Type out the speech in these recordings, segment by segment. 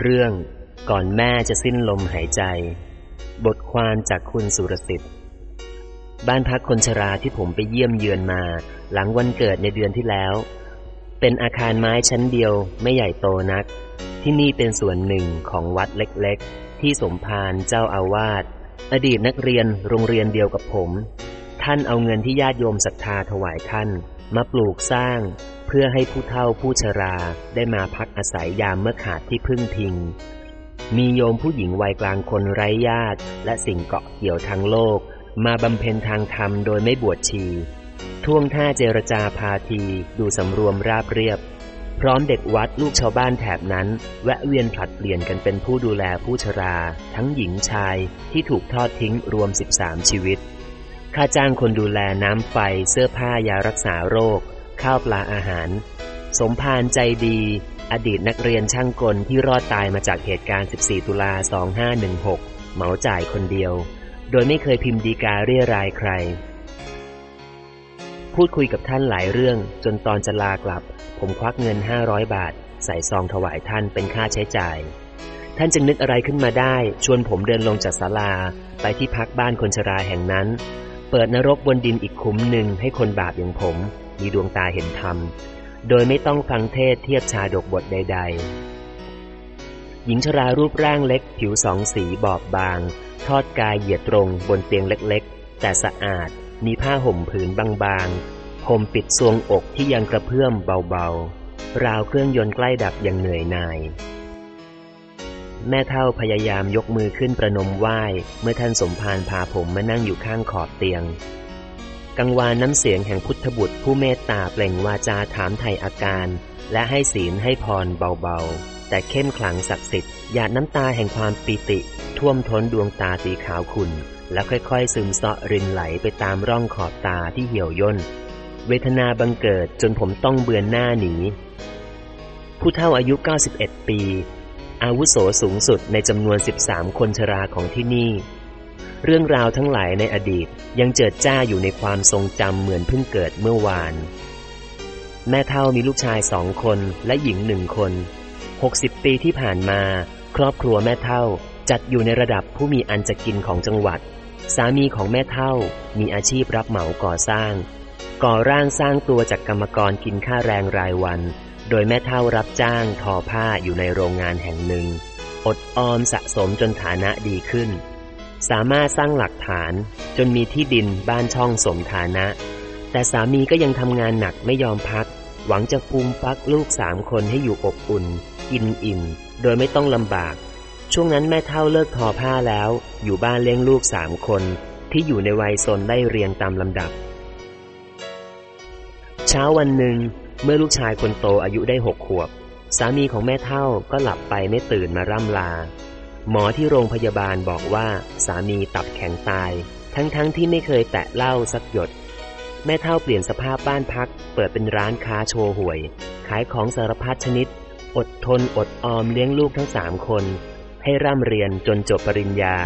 เรื่องก่อนแม่จะสิ้นลมหายใจ บทความจากคุณสุรสิทธิ์ บ้านพักคนชราที่ผมไปเยี่ยมเยือนมา หลังวันเกิดในเดือนที่แล้ว เป็นอาคารไม้ชั้นเดียวไม่ใหญ่โตนัก ที่นี่เป็นส่วนหนึ่งของวัดเล็กๆ ที่สมภารเจ้าอาวาสอดีตนักเรียนโรงเรียนเดียวกับผม ท่านเอาเงินที่ญาติโยมศรัทธาถวายท่าน มาปลูกสร้าง เพื่อให้ผู้เฒ่าผู้ชราได้มาพักอาศัยยามเมื่อขาดที่พึ่งพิง มีโยมผู้หญิงวัยกลางคนไร้ญาติ และสิ่งเกาะเกี่ยวทางโลก มาบำเพ็ญทางธรรมโดยไม่บวชชีท่วงท่าเจรจาพาทีดูสำรวมราบเรียบ พร้อมเด็กวัดลูกชาวบ้านแถบนั้น แวะเวียนผลัดเปลี่ยนกันเป็นผู้ดูแลผู้ชรา ทั้งหญิงชายที่ถูกทอดทิ้งรวม 13 ชีวิต ค่าจ้างคนดูแลน้ำไฟเสื้อผ้ายารักษาโรค ข้าวปลาอาหาร สมภารใจดี อดีตนักเรียนช่างกลที่รอดตายมาจากเหตุการณ์ 14 ตุลา 2516 เหมาจ่ายคนเดียว โดยไม่เคยพิมพ์ดีกาเรียรายใคร พูดคุยกับท่านหลายเรื่อง จนตอนจะลากลับ ผมควักเงิน 500 บาท ใส่ซองถวายท่านเป็นค่าใช้จ่ายท่านจึงนึกอะไรขึ้นมาได้ ชวนผมเดินลงจากศาลา ไปที่พักบ้านคนชราแห่งนั้น เปิดนรกบนดินอีกคุ้มหนึ่งให้คนบาปอย่างผม มีดวงตาเห็นธรรม โดยไม่ต้องฟังเทศเทียบชาดกบทใด ๆ หญิงชรารูปร่างเล็ก ผิวสองสีบอบบาง ทอดกายเหยียดตรงบนเตียงเล็กๆ แต่สะอาด มีผ้าห่มผืนบางๆห่มปิดทรวงอกที่ยังกระเพื่อมเบาๆ ราวเครื่องยนต์ใกล้ดับอย่างเหนื่อยหน่ายแม่เท่าพยายามยกมือขึ้นประนมไหว้ เมื่อท่านสมภารพาผมมานั่งอยู่ข้างขอบเตียง กังวานน้ำเสียงแห่งพุทธบุตรผู้เมตตาเปล่งวาจาถามไถ่อาการ และให้ศีลให้พรเบาๆ แต่เข้มขลังศักดิ์สิทธิ์หยาดน้ำตาแห่งความปีติ ท่วมท้นดวงตาสีขาวขุ่น แล้วค่อยๆ ซึมเซาะรินไหลไปตามร่องขอบตาที่เหี่ยวย่น เวทนาบังเกิดจนผมต้องเบือนหน้าหนี ผู้เฒ่าอายุ 91 ปี อาวุโสสูงสุดในจำนวน 13 คนชราของที่นี่ เรื่องราวทั้งหลายในอดีตยังเจิดจ้าอยู่ในความทรงจำเหมือนเพิ่งเกิดเมื่อวาน แม่เท่ามีลูกชายสองคนและหญิงหนึ่งคน60ปีที่ผ่านมา ครอบครัวแม่เท่าจัดอยู่ในระดับผู้มีอันจะกินของจังหวัด สามีของแม่เท่ามีอาชีพรับเหมาก่อสร้าง ก่อร่างสร้างตัวจากกรรมกรกินค่าแรงรายวัน โดยแม่เท่ารับจ้างทอผ้าอยู่ในโรงงานแห่งหนึ่ง อดออมสะสมจนฐานะดีขึ้น สามารถสร้างหลักฐาน จนมีที่ดินบ้านช่องสมฐานะ แต่สามีก็ยังทำงานหนักไม่ยอมพัก หวังจะฟูมฟักลูกสามคนให้อยู่อบอุ่น กินอิ่ม โดยไม่ต้องลำบาก ช่วงนั้นแม่เท่าเลิกทอผ้าแล้ว อยู่บ้านเลี้ยงลูกสามคน ที่อยู่ในวัยซนได้เรียงตามลำดับ เช้าวันหนึ่ง เมื่อลูกชายคนโตอายุได้หกขวบ สามีของแม่เท่าก็หลับไปไม่ตื่นมาร่ำลา หมอที่โรงพยาบาลบอกว่าสามีตับแข็งตาย ทั้งๆทที่ไม่เคยแตะเหล้าสักหยด แม่เท่าเปลี่ยนสภาพบ้านพัก เปิดเป็นร้านค้าโชว์หวย ขายของสารพัดชนิด อดทนอดออมเลี้ยงลูกทั้งสามคน ให้ร่ำเรียนจนจบปริญญา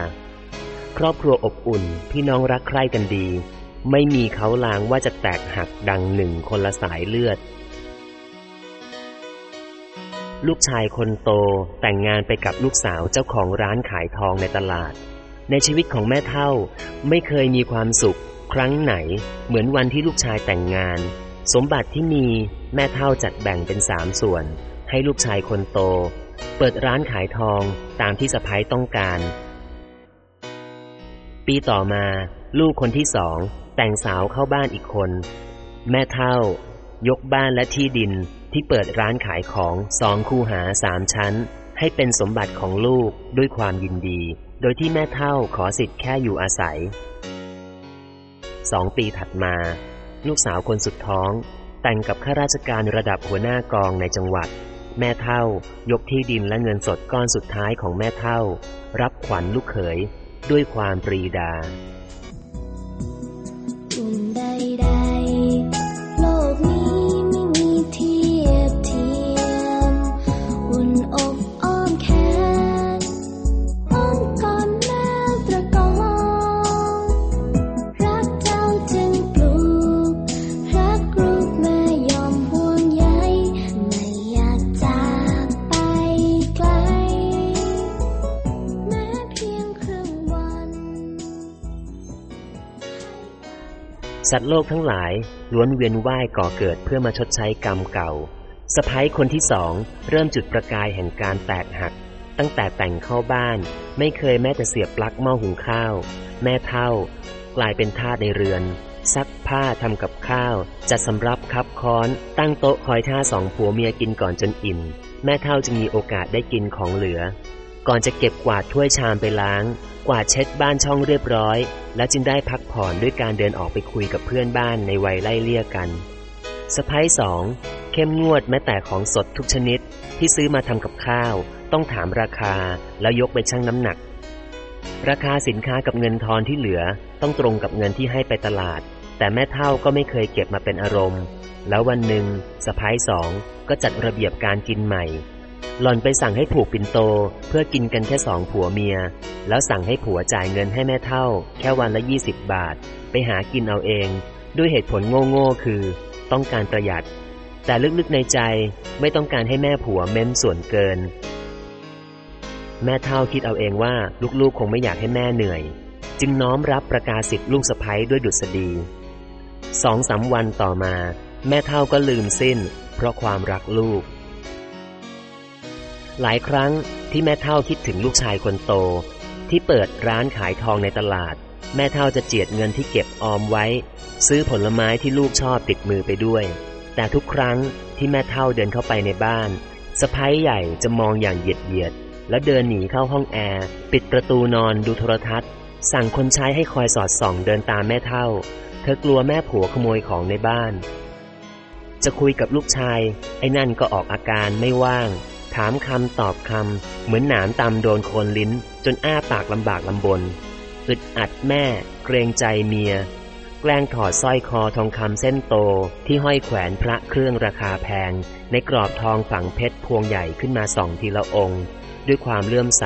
ครอบครัวอบอุ่น พี่น้องรักใคร่กันดี ไม่มีเขาลางว่าจะแตกหักดังหนึ่งคนละสายเลือด ลูกชายคนโตแต่งงานไปกับลูกสาวเจ้าของร้านขายทองในตลาด ในชีวิตของแม่เท่าไม่เคยมีความสุข ครั้งไหน เหมือนวันที่ลูกชายแต่งงาน สมบัติที่มีแม่เท่าจัดแบ่งเป็นสามส่วน ให้ลูกชายคนโต เปิดร้านขายทองตามที่สะพ้ายต้องการ ปีต่อมาลูกคนที่สองแต่งสาวเข้าบ้านอีกคน แม่เท่ายกบ้านและที่ดิน ที่เปิดร้านขายของสองคูหาสามชั้น ให้เป็นสมบัติของลูกด้วยความยินดี โดยที่แม่เท่าขอสิทธิ์แค่อยู่อาศัยสองปีถัดมา ลูกสาวคนสุดท้อง แต่งกับข้าราชการระดับหัวหน้ากองในจังหวัด แม่เท่ายกที่ดินและเงินสดก้อนสุดท้ายของแม่เท่า รับขวัญลูกเขยด้วยความปรีดา สัตว์โลกทั้งหลายล้วนเวียนว่ายก่อเกิดเพื่อมาชดใช้กรรมเก่าสะพ้ยคนที่สองเริ่มจุดประกายแห่งการแตกหัก ตั้งแต่แต่งเข้าบ้าน ไม่เคยแม้แต่เสียบปลั๊กหม้อหุงข้าว แม่เท่า กลายเป็นทาสในเรือน ซักผ้าทำกับข้าว จัดสำรับคับค้อน ตั้งโต๊ะคอยท่าสองผัวเมียกินก่อนจนอิ่ม แม่เท่าจึงมีโอกาสได้กินของเหลือ ก่อนจะเก็บกวาดถ้วยชามไปล้าง กวาดเช็ดบ้านช่องเรียบร้อย และจึงได้พักผ่อนด้วยการเดินออกไปคุยกับเพื่อนบ้านในวัยไล่เลี่ยกันสะพ้ายสองเข้มงวดแม้แต่ของสดทุกชนิดที่ซื้อมาทำกับข้าว ต้องถามราคาแล้วยกไปชั่งน้ำหนัก ราคาสินค้ากับเงินทอนที่เหลือต้องตรงกับเงินที่ให้ไปตลาด แต่แม่เท่าก็ไม่เคยเก็บมาเป็นอารมณ์ แล้ววันหนึ่งสะพ้ายสองก็จัดระเบียบการกินใหม่ หล่อนไปสั่งให้ผูกปินโตเพื่อกินกันแค่สองผัวเมีย แล้วสั่งให้ผัวจ่ายเงินให้แม่เท่า แค่วันละยี่สิบบาท ไปหากินเอาเอง ด้วยเหตุผลโง่ๆคือ ต้องการประหยัด แต่ลึกๆในใจไม่ต้องการให้แม่ผัวเม้มส่วนเกิน แม่เท่าคิดเอาเองว่าลูกๆคงไม่อยากให้แม่เหนื่อย จึงน้อมรับประกาศสิทธิ์ลูกสะพ้ยด้วยดุษฎีสองสาวันต่อมา แม่เท่าก็ลืมสิ้น เพราะความรักลูก หลายครั้งที่แม่เท่าคิดถึงลูกชายคนโต ที่เปิดร้านขายทองในตลาด แม่เท่าจะเจียดเงินที่เก็บออมไว้ ซื้อผลไม้ที่ลูกชอบติดมือไปด้วย แต่ทุกครั้งที่แม่เท่าเดินเข้าไปในบ้านสะพ้ายใหญ่จะมองอย่างเหยียดเหยียด แล้วเดินหนีเข้าห้องแอร์ปิดประตูนอนดูโทรทัศน์ สั่งคนใช้ให้คอยสอดส่องเดินตามแม่เท่า เธอกลัวแม่ผัวขโมยของในบ้าน จะคุยกับลูกชาย ไอ้นั่นก็ออกอาการไม่ว่าง ถามคำตอบคำ เหมือนหนามตำโดนโคนลิ้น จนอ้าปากลำบากลำบน อึดอัดแม่ เกรงใจเมีย แกล้งถอดสร้อยคอทองคำเส้นโตที่ห้อยแขวนพระเครื่องราคาแพง ในกรอบทองฝังเพชรพวงใหญ่ขึ้นมาสองทีละองค์ ด้วยความเลื่อมใส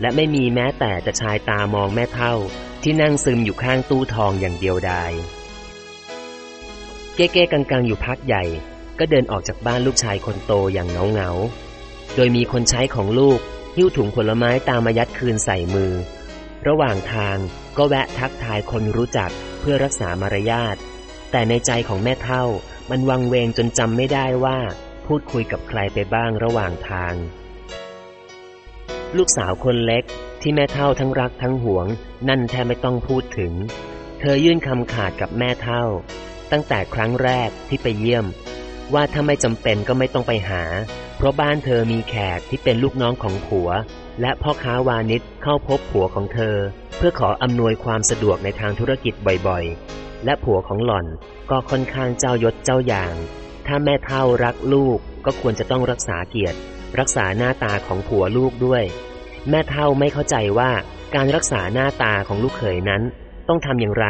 และไม่มีแม้แต่จะชายตามองแม่เท่า ที่นั่งซึมอยู่ข้างตู้ทองอย่างเดียวดายเก้เก้กังๆอยู่พักใหญ่ ก็เดินออกจากบ้านลูกชายคนโตอย่างเงาเงา โดยมีคนใช้ของลูกหิ้วถุงผลไม้ตามมายัดคืนใส่มือ ระหว่างทางก็แวะทักทายคนรู้จักเพื่อรักษามารยาท แต่ในใจของแม่เท่ามันวังเวงจนจำไม่ได้ว่า พูดคุยกับใครไปบ้างระหว่างทาง ลูกสาวคนเล็กที่แม่เท่าทั้งรักทั้งหวง นั่นแทบไม่ต้องพูดถึง เธอยื่นคำขาดกับแม่เท่า ตั้งแต่ครั้งแรกที่ไปเยี่ยม ว่าถ้าไม่จำเป็นก็ไม่ต้องไปหา เพราะบ้านเธอมีแขกที่เป็นลูกน้องของผัว และพ่อค้าวานิชเข้าพบผัวของเธอ เพื่อขออำนวยความสะดวกในทางธุรกิจบ่อยๆ และผัวของหล่อนก็ค่อนข้างเจ้ายศเจ้าอย่าง ถ้าแม่เท่ารักลูกก็ควรจะต้องรักษาเกียรติ รักษาหน้าตาของผัวลูกด้วย แม่เท่าไม่เข้าใจว่าการรักษาหน้าตาของลูกเขยนั้น ต้องทำอย่างไร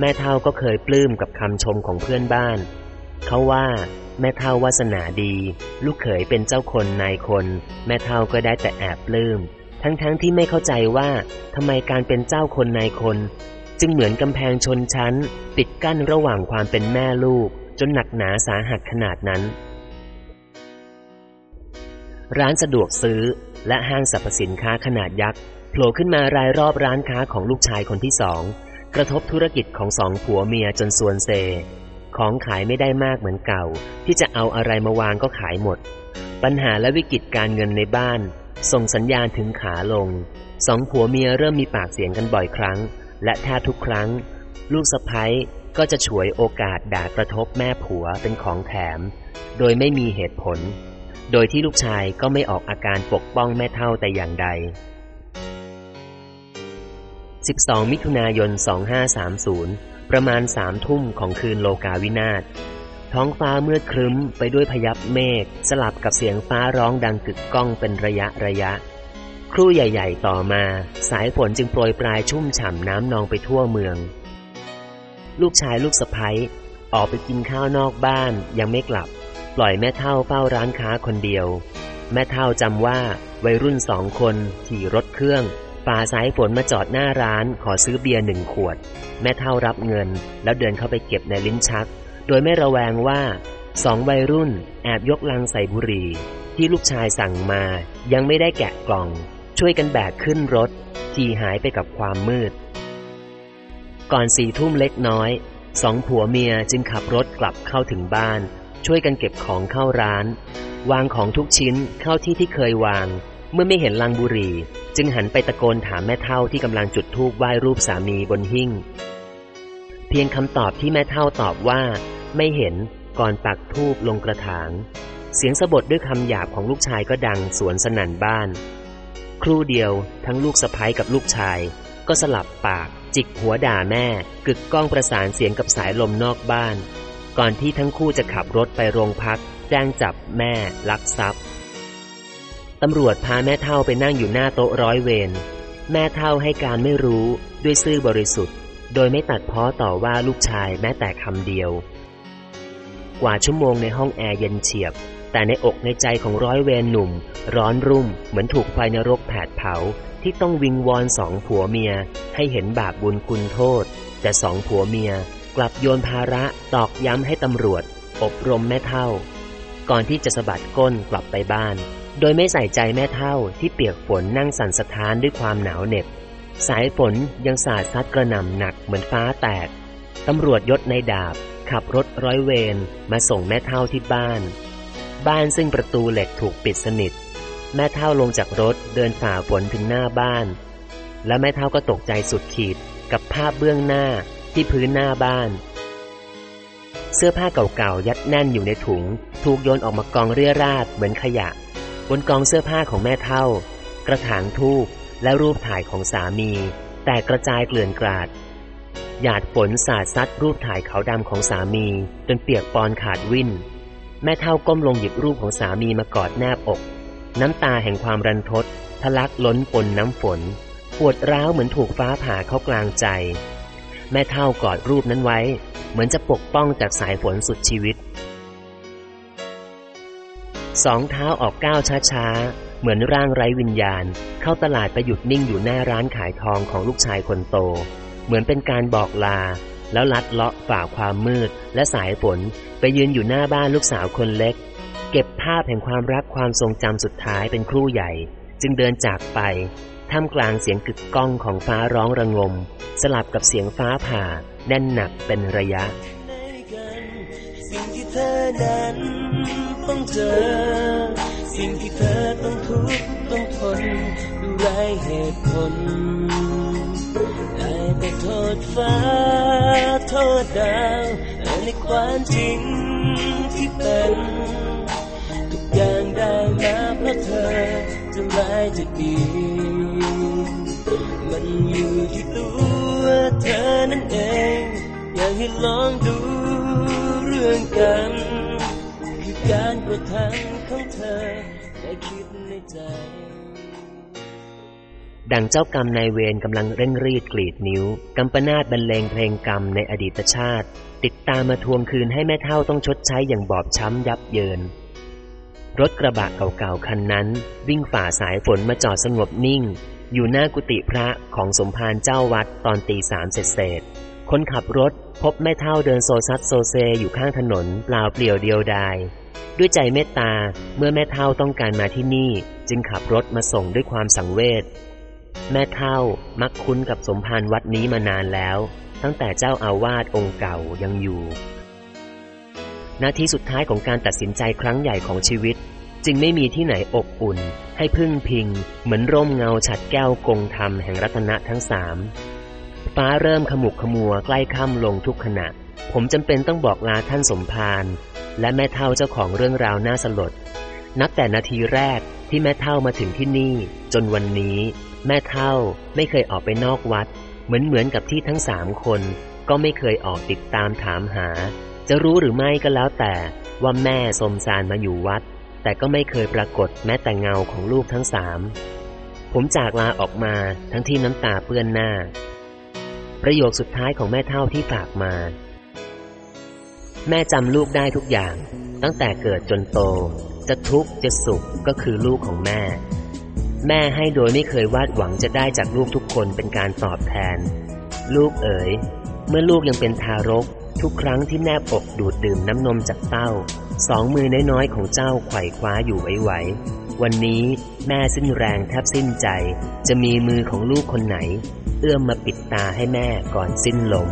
แม่เท่าก็เคยปลื้มกับคำชมของเพื่อนบ้าน เขาว่า แม่เท่าวาสนาดี ลูกเขยเป็นเจ้าคนนายคน แม่เท่าก็ได้แต่แอบปลื้มทั้งๆทที่ไม่เข้าใจว่าทำไมการเป็นเจ้าคนนายคน จึงเหมือนกำแพงชนชั้น ปิดกั้นระหว่างความเป็นแม่ลูก จนหนักหนาสาหัสขนาดนั้น ร้านสะดวกซื้อและห้างสรรพสินค้าขนาดยักษ์โผล่ขึ้นมารายรอบร้านค้าของลูกชายคนที่สอง กระทบธุรกิจของสองผัวเมียจนส่วนเซ ของขายไม่ได้มากเหมือนเก่า ที่จะเอาอะไรมาวางก็ขายหมด ปัญหาและวิกฤตการเงินในบ้าน ส่งสัญญาณถึงขาลง สองผัวเมียเริ่มมีปากเสียงกันบ่อยครั้ง และแทบทุกครั้ง ลูกสะพ้ยก็จะฉวยโอกาสด่ากระทบแม่ผัวเป็นของแถม โดยไม่มีเหตุผล โดยที่ลูกชายก็ไม่ออกอาการปกป้องแม่เท่าแต่อย่างใด 12 มิถุนายน 2530 ประมาณสามทุ่มของคืนโลกาวินาศท้องฟ้าเมืดครึ้มไปด้วยพยับเมฆสลับกับเสียงฟ้าร้องดังกึกก้องเป็นระยะระยะ ครู่ใหญ่ ๆ ต่อมา สายฝนจึงโปรยปลายชุ่มฉ่ำน้ำนองไปทั่วเมือง ลูกชายลูกสะพ้ยออกไปกินข้าวนอกบ้านยังไม่กลับ ปล่อยแม่เท่าเฝ้าร้านค้าคนเดียว แม่เท่าจำว่าวัยรุ่นสองคนขี่รถเครื่อง ฝ่าสายฝนมาจอดหน้าร้าน ขอซื้อเบียร์หนึ่งขวด แม่เท่ารับเงิน แล้วเดินเข้าไปเก็บในลิ้นชัก โดยไม่ระแวงว่าสองวัยรุ่นแอบยกลังใส่บุหรี่ ที่ลูกชายสั่งมา ยังไม่ได้แกะกล่อง ช่วยกันแบกขึ้นรถ ขี่หายไปกับความมืด ก่อนสี่ทุ่มเล็กน้อย สองผัวเมียจึงขับรถกลับเข้าถึงบ้าน ช่วยกันเก็บของเข้าร้าน วางของทุกชิ้นเข้าที่ที่เคยวาง เมื่อไม่เห็นลังบุรีจึงหันไปตะโกนถามแม่เท่าที่กำลังจุดธูปไหว้รูปสามีบนหิ้ง เพียงคำตอบที่แม่เท่าตอบว่า ไม่เห็นก่อนปักธูปลงกระถาง เสียงสะบดด้วยคำหยาบของลูกชายก็ดังสวนสนั่นบ้าน ครู่เดียวทั้งลูกสะพ้ยกับลูกชาย ก็สลับปาก จิกหัวด่าแม่ กึกก้องประสานเสียงกับสายลมนอกบ้าน ก่อนที่ทั้งคู่จะขับรถไปโรงพัก แจ้งจับแม่ลักทรัพย์ ตำรวจพาแม่เท่าไปนั่งอยู่หน้าโต๊ะร้อยเวร แม่เท่าให้การไม่รู้ด้วยซื่อบริสุทธิ์ โดยไม่ตัดพ้อต่อว่าลูกชายแม้แต่คำเดียว กว่าชั่วโมงในห้องแอร์เย็นเฉียบ แต่ในอกในใจของร้อยเวรหนุ่ม ร้อนรุ่ม เหมือนถูกไฟนรกแผดเผาที่ต้องวิงวอนสองผัวเมีย ให้เห็นบาปบุญคุณโทษ แต่สองผัวเมียกลับโยนภาระตอกย้ำให้ตำรวจ อบรมแม่เท่า ก่อนที่จะสะบัดก้นกลับไปบ้าน โดยไม่ใส่ใจแม่เท่าที่เปียกฝนนั่งสั่นสะท้านด้วยความหนาวเหน็บ สายฝนยังสาดซัดกระหน่ำหนักเหมือนฟ้าแตก ตำรวจยศในดาบ ขับรถร้อยเวรมาส่งแม่เท่าที่บ้าน บ้านซึ่งประตูเหล็กถูกปิดสนิท แม่เท่าลงจากรถเดินฝ่าฝนถึงหน้าบ้าน และแม่เท่าก็ตกใจสุดขีดกับภาพเบื้องหน้าที่พื้นหน้าบ้าน เสื้อผ้าเก่าๆยัดแน่นอยู่ในถุง ถูกโยนออกมากองเรี่ยราดเหมือนขยะ บนกองเสื้อผ้าของแม่เท่า กระถางทูบและรูปถ่ายของสามี แต่กระจายเกลื่อนกราด หยาดฝนสาดซัดรูปถ่ายขาวดำของสามี จนเปียกปอนขาดวิ่น แม่เท่าก้มลงหยิบรูปของสามีมากอดแนบอก น้ำตาแห่งความรันทดทะลักล้นปนน้ำฝน ปวดร้าวเหมือนถูกฟ้าผ่าเข้ากลางใจ แม่เท่ากอดรูปนั้นไว้ เหมือนจะปกป้องจากสายฝนสุดชีวิต สองเท้าออกก้าวช้าๆ เหมือนร่างไร้วิญญาณ เข้าตลาดไปหยุดนิ่งอยู่หน้าร้านขายทองของลูกชายคนโต เหมือนเป็นการบอกลา แล้วลัดเลาะฝ่าความมืดและสายฝนไปยืนอยู่หน้าบ้านลูกสาวคนเล็ก เก็บภาพแห่งความรักความทรงจำสุดท้ายเป็นครู่ใหญ่ จึงเดินจากไปท่ามกลางเสียงกึกก้องของฟ้าร้องระงม สลับกับเสียงฟ้าผ่า แน่นหนักเป็นระยะ ในกันสิ่งที่เธอนั้น เจอ สิ่งที่เธอต้องทุกข์ต้องทนด้วยไรเหตุผล ได้แต่โทษฟ้า โทษดาวในความจริงที่เป็น ทุกอย่างได้มาเพราะเธอจะร้ายจะดี มันอยู่ที่ตัวเธอนั่นเอง อยากให้ลองดูเรื่องกัน การกระทำของเธอได้คิดในใจ ดังเจ้ากรรมนายเวรกำลังเร่งรีดกรีดนิ้วกำปนาตบรรเลงเพลงกรรมในอดีตชาติ ติดตามมาทวงคืนให้แม่เท่าต้องชดใช้อย่างบอบช้ำยับเยิน รถกระบะเก่าๆคันนั้น วิ่งฝ่าสายฝนมาจอดสงบนิ่ง อยู่หน้ากุฏิพระของสมภารเจ้าวัดตอนตีสามเสร็จเศษๆคนขับรถพบแม่เท่าเดินโซซัดโซเซอยู่ข้างถนนเปล่าเปลี่ยวเดียวดาย ด้วยใจเมตตาเมื่อแม่เท่าต้องการมาที่นี่ จึงขับรถมาส่งด้วยความสังเวชแม่เท่ามักคุ้นกับสมภารวัดนี้มานานแล้ว ตั้งแต่เจ้าอาวาสองค์เก่ายังอยู่ นาทีสุดท้ายของการตัดสินใจครั้งใหญ่ของชีวิต จึงไม่มีที่ไหนอบอุ่น ให้พึ่งพิง เหมือนร่มเงาฉัดแก้วกงธรรมแห่งรัตนะทั้งสามฟ้าเริ่มขมุกขมัวใกล้ค่ำลงทุกขณะ ผมจำเป็นต้องบอกลาท่านสมภาร และแม่เท่าเจ้าของเรื่องราวน่าสลด นับแต่นาทีแรกที่แม่เท่ามาถึงที่นี่ จนวันนี้ แม่เท่าไม่เคยออกไปนอกวัด เหมือนเหมือนกับที่ทั้งสามคน ก็ไม่เคยออกติดตามถามหา จะรู้หรือไม่ก็แล้วแต่ว่าแม่สมสารมาอยู่วัด แต่ก็ไม่เคยปรากฏแม้แต่เงาของลูกทั้งสามผมจากลาออกมาทั้งที่น้ำตาเปื้อนหน้า ประโยคสุดท้ายของแม่เท่าที่ฝากมา แม่จำลูกได้ทุกอย่าง ตั้งแต่เกิดจนโต จะทุกข์จะสุขก็คือลูกของแม่ แม่ให้โดยไม่เคยวาดหวังจะได้จากลูกทุกคนเป็นการตอบแทน ลูกเอ๋ย เมื่อลูกยังเป็นทารก ทุกครั้งที่แนบอกดูดดื่มน้ำนมจากเต้า สองมือน้อยๆของเจ้าไขว่คว้าอยู่ไหวๆวันนี้แม่สิ้นแรงแทบสิ้นใจ จะมีมือของลูกคนไหน เอื้อมมาปิดตาให้แม่ก่อนสิ้นลม